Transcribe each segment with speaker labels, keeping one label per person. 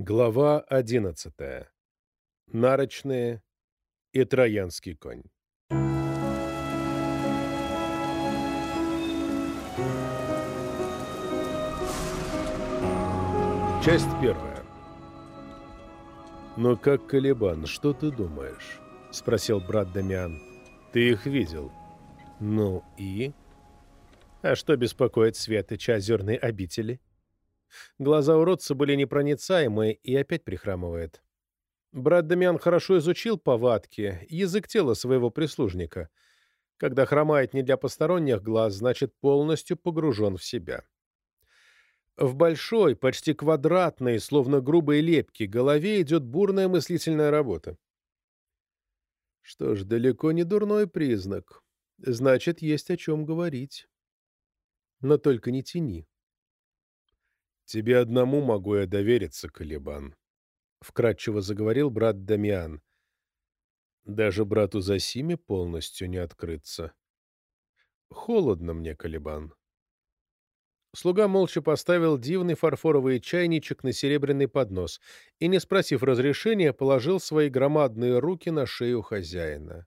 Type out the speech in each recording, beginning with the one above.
Speaker 1: Глава одиннадцатая. Нарочные и Троянский конь. Часть первая. «Ну как, Калибан, что ты думаешь?» — спросил брат Дамиан. «Ты их видел». «Ну и?» «А что беспокоит Светоча озерной обители?» Глаза уродца были непроницаемые и опять прихрамывает. Брат Дамиан хорошо изучил повадки, язык тела своего прислужника. Когда хромает не для посторонних глаз, значит полностью погружен в себя. В большой, почти квадратной, словно грубой лепки, голове идет бурная мыслительная работа. Что ж, далеко не дурной признак. Значит, есть о чем говорить. Но только не тяни. «Тебе одному могу я довериться, Калибан», — вкратчиво заговорил брат Дамиан. «Даже брату Засиме полностью не открыться. Холодно мне, Калибан». Слуга молча поставил дивный фарфоровый чайничек на серебряный поднос и, не спросив разрешения, положил свои громадные руки на шею хозяина.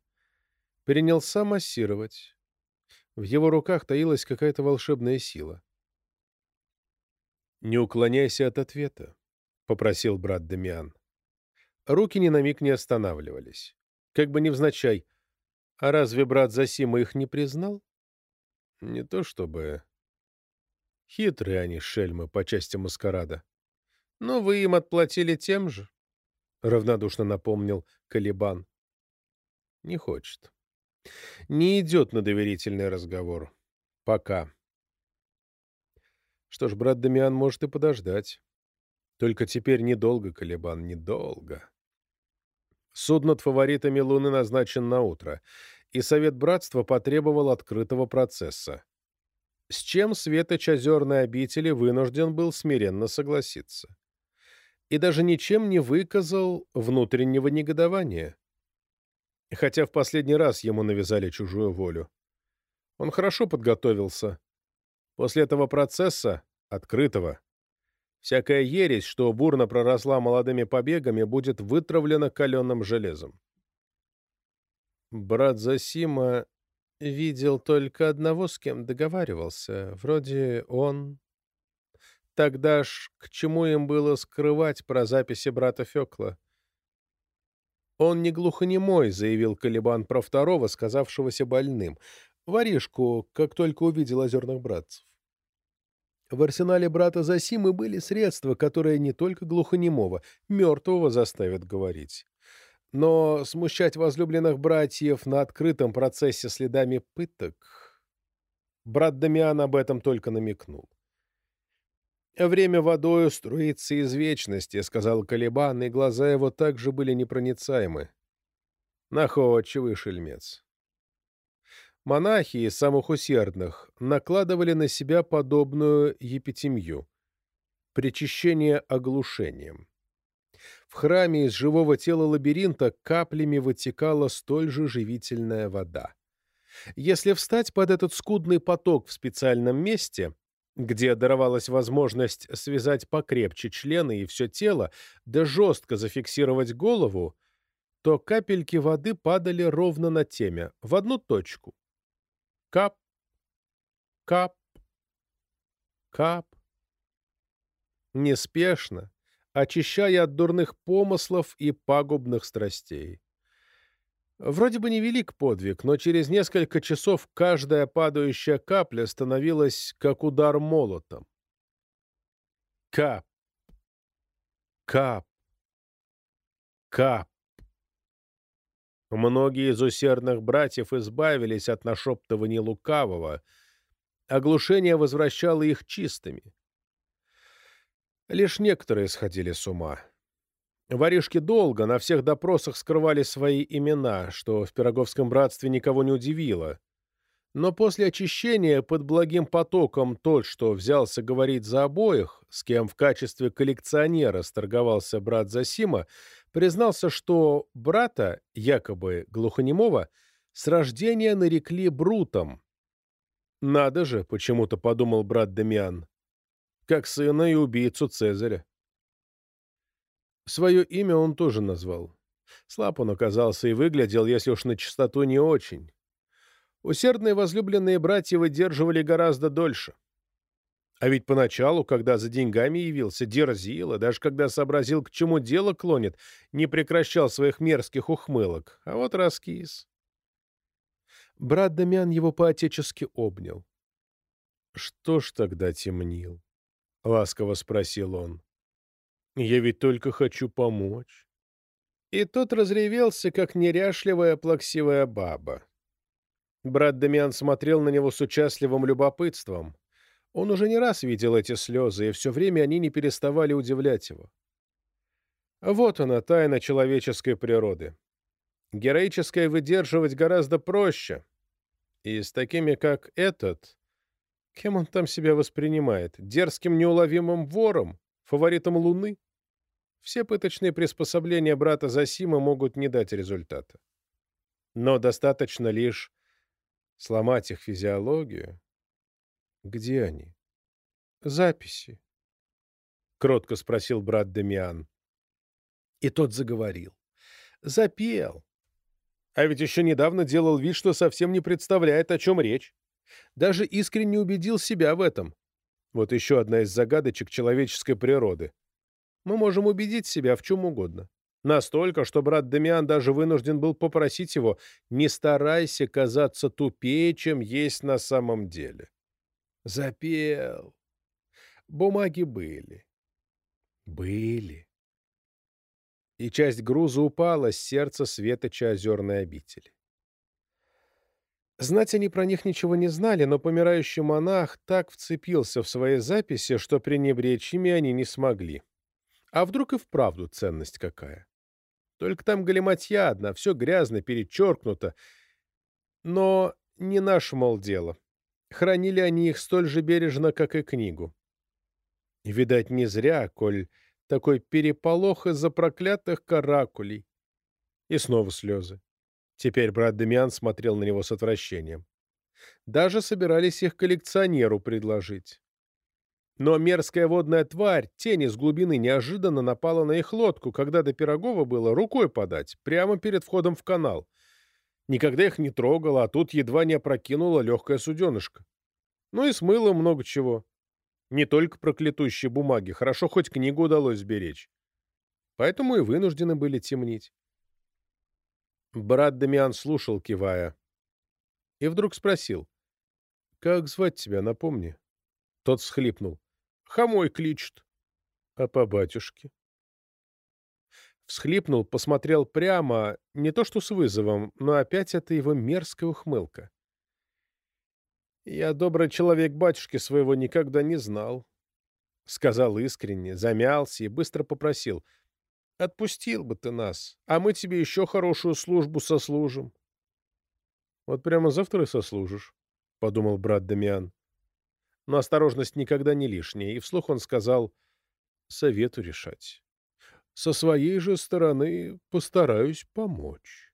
Speaker 1: Перенялся массировать. В его руках таилась какая-то волшебная сила. «Не уклоняйся от ответа», — попросил брат Дамиан. Руки ни на миг не останавливались. Как бы невзначай. А разве брат Засима их не признал? Не то чтобы... Хитрые они, шельмы, по части маскарада. Но вы им отплатили тем же, — равнодушно напомнил Калибан. Не хочет. Не идет на доверительный разговор. Пока. Что ж, брат Дамиан может и подождать. Только теперь недолго, Калибан, недолго. Суд над фаворитами Луны назначен на утро, и Совет Братства потребовал открытого процесса. С чем Светоч озерной обители вынужден был смиренно согласиться. И даже ничем не выказал внутреннего негодования. Хотя в последний раз ему навязали чужую волю. Он хорошо подготовился, После этого процесса, открытого, всякая ересь, что бурно проросла молодыми побегами, будет вытравлена каленым железом. Брат Засима видел только одного, с кем договаривался. Вроде он. Тогда ж к чему им было скрывать про записи брата Фекла? Он не глухонемой, заявил Калибан про второго, сказавшегося больным. Воришку, как только увидел озерных братцев. В арсенале брата Засимы были средства, которые не только глухонемого, мертвого заставят говорить. Но смущать возлюбленных братьев на открытом процессе следами пыток... Брат Дамиан об этом только намекнул. «Время водою струится из вечности», — сказал Калибан, и глаза его также были непроницаемы. Находчивый шельмец. Монахи из самых усердных накладывали на себя подобную епитемью – причащение оглушением. В храме из живого тела лабиринта каплями вытекала столь же живительная вода. Если встать под этот скудный поток в специальном месте, где даровалась возможность связать покрепче члены и все тело, да жестко зафиксировать голову, то капельки воды падали ровно на темя, в одну точку, Кап, кап, кап. Неспешно, очищая от дурных помыслов и пагубных страстей. Вроде бы невелик подвиг, но через несколько часов каждая падающая капля становилась как удар молотом. Кап, кап, кап. Многие из усердных братьев избавились от нашептывания лукавого. Оглушение возвращало их чистыми. Лишь некоторые сходили с ума. Воришки долго на всех допросах скрывали свои имена, что в Пироговском братстве никого не удивило. Но после очищения под благим потоком тот, что взялся говорить за обоих, с кем в качестве коллекционера сторговался брат Засима, признался, что брата, якобы глухонемого, с рождения нарекли Брутом. «Надо же», — почему-то подумал брат Дамиан, — «как сына и убийцу Цезаря». Свое имя он тоже назвал. Слаб он оказался и выглядел, если уж на чистоту, не очень. Усердные возлюбленные братья выдерживали гораздо дольше. А ведь поначалу, когда за деньгами явился, дерзил, и даже когда сообразил, к чему дело клонит, не прекращал своих мерзких ухмылок, а вот раскис. Брат Дамиан его поотечески обнял. — Что ж тогда темнил? — ласково спросил он. — Я ведь только хочу помочь. И тот разревелся, как неряшливая плаксивая баба. Брат Дамиан смотрел на него с участливым любопытством — он уже не раз видел эти слезы, и все время они не переставали удивлять его. Вот она, тайна человеческой природы. Героическое выдерживать гораздо проще. И с такими, как этот, кем он там себя воспринимает? Дерзким неуловимым вором? Фаворитом Луны? Все пыточные приспособления брата Засима могут не дать результата. Но достаточно лишь сломать их физиологию, где они? Записи. Кротко спросил брат Демиан. И тот заговорил. Запел. А ведь еще недавно делал вид, что совсем не представляет, о чем речь. Даже искренне убедил себя в этом. Вот еще одна из загадочек человеческой природы. Мы можем убедить себя в чем угодно. Настолько, что брат Дамиан даже вынужден был попросить его «не старайся казаться тупее, чем есть на самом деле». Запел. Бумаги были. Были. И часть груза упала с сердца светоча озерной обители. Знать они про них ничего не знали, но помирающий монах так вцепился в свои записи, что пренебречь ими они не смогли. А вдруг и вправду ценность какая? Только там галиматья одна, все грязно, перечеркнуто. Но не наше, мол, дело. Хранили они их столь же бережно, как и книгу. видать, не зря, коль такой переполох из-за проклятых каракулей. И снова слезы. Теперь брат Демиан смотрел на него с отвращением. Даже собирались их коллекционеру предложить. Но мерзкая водная тварь, тень из глубины, неожиданно напала на их лодку, когда до Пирогова было рукой подать, прямо перед входом в канал — Никогда их не трогала, а тут едва не опрокинула легкое суденышко. Ну и смыло много чего. Не только проклятущие бумаги, хорошо хоть книгу удалось сберечь. Поэтому и вынуждены были темнить. Брат Дамиан слушал, кивая. И вдруг спросил. «Как звать тебя, напомни?» Тот всхлипнул. «Хомой кличет». «А по батюшке?» Всхлипнул, посмотрел прямо, не то что с вызовом, но опять это его мерзкая ухмылка. «Я, добрый человек, батюшки своего никогда не знал», — сказал искренне, замялся и быстро попросил. «Отпустил бы ты нас, а мы тебе еще хорошую службу сослужим». «Вот прямо завтра и сослужишь», — подумал брат Дамиан. Но осторожность никогда не лишняя, и вслух он сказал «совету решать». Со своей же стороны постараюсь помочь.